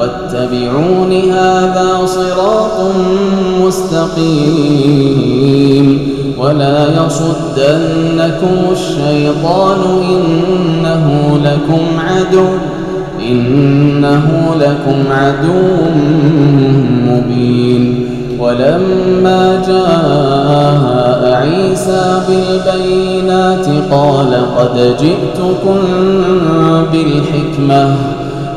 واتبعون هذا صراط مستقيم ولا يصدنكم الشيطان إنه لكم عدو إنه لكم عدو مبين ولما جاء عيسى بالبينات قال قد جئتكم بالحكمة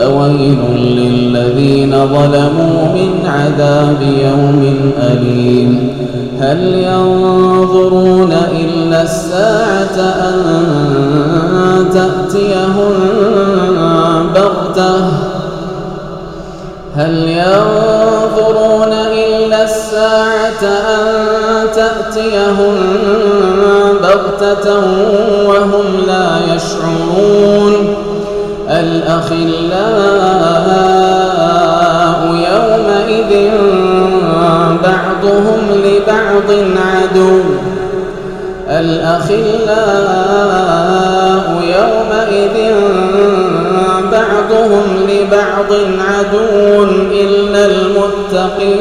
فويل للذين ظلموا من عذاب يوم أليم. هل ينظرون إلا الساعة أن تأتيهم بغتة؟ هل ينظرون إلا الساعة أن تأتيهم بغتة وهم لا يشعرون؟ الأخلاء يومئذ بعضهم لبعض عدو. الأخلاء يومئذ بعضهم لبعض عدو إلا المتقين.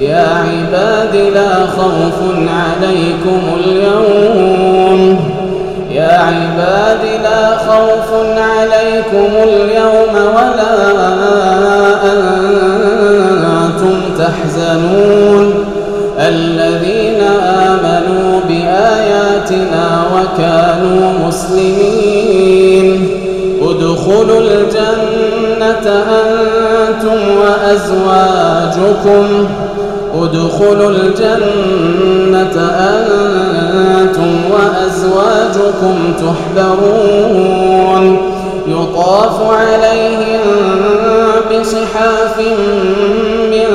يا عباد لا خوف عليكم اليوم يا عباد لا خوف عليكم اليوم ولا أنتم تحزنون. الذين آمنوا بآياتنا وكانوا مسلمين. ادخلوا الجنة أنتم وأزواجكم. ادخلوا الجنة أنتم وأزواجكم تحبرون. يطاف عليهم بصحاف من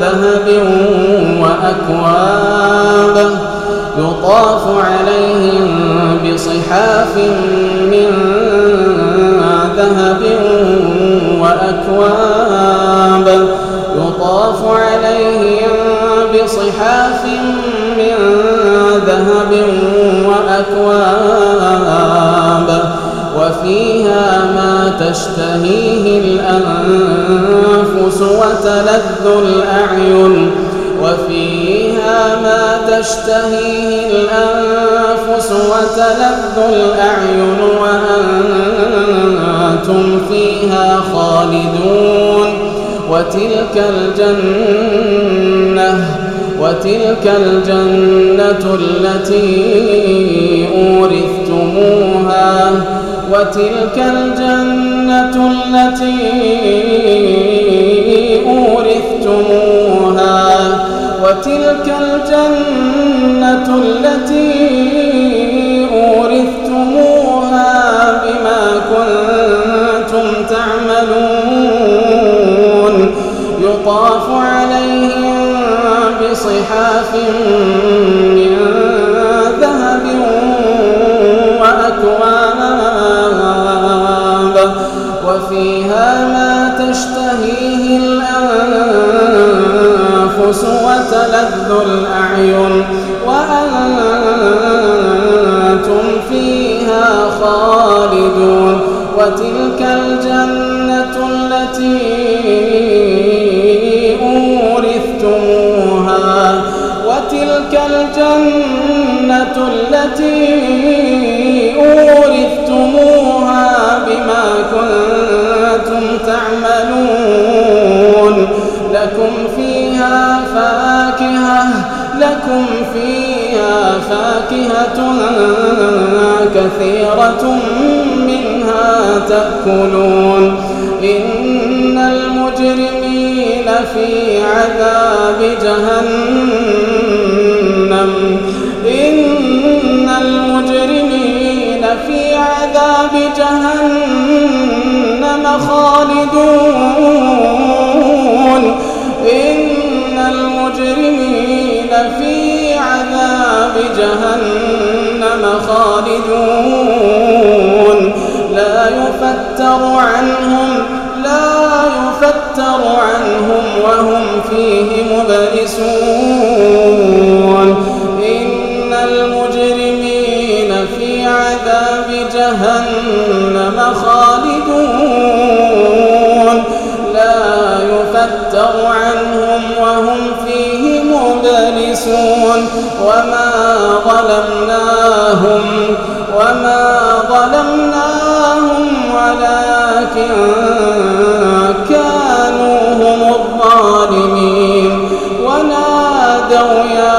ذهب وأكواب. يطاف عليهم بصحاف من وتلذ الأعين وفيها ما تشتهيه الأنفس وتلذ الأعين وأنتم فيها خالدون وتلك الجنة وتلك الجنة التي أورثتموها وتلك الجنة التي وتلك الجنة التي أورثتموها بما كنتم تعملون. يطاف عليهم بصحاف من ذهب وأكواب وفيها ما تشتهيه الأنفس تبؤس وتلذ الأعين وأنتم فيها خالدون وتلك الجنة التي أورثتموها وتلك الجنة التي لكم فيها فاكهة كثيرة منها تأكلون. إن المجرمين في عذاب جهنم. إن المجرمين في عذاب جهنم خالدون. إن جهنم خالدون. لا يفتر عنهم لا يفتر عنهم وهم فيه مبلسون. مبلسون وما ظلمناهم وما ظلمناهم ولكن ونادوا يا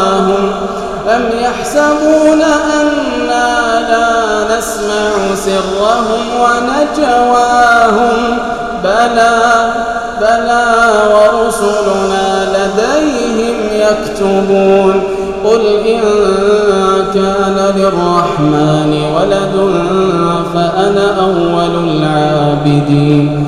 أم يحسبون أنا لا نسمع سرهم ونجواهم بلى بلى ورسلنا لديهم يكتبون قل إن كان للرحمن ولد فأنا أول العابدين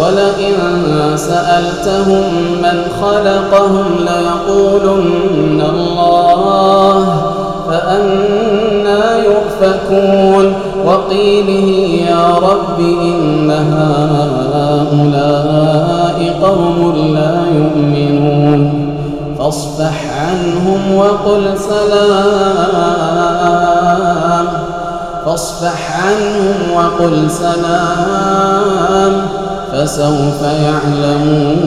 ولئن سألتهم من خلقهم ليقولن الله فأنا يؤفكون وقيله يا رب إن هؤلاء قوم لا يؤمنون فاصفح عنهم وقل سلام فاصفح عنهم وقل سلام فسوف يعلمون.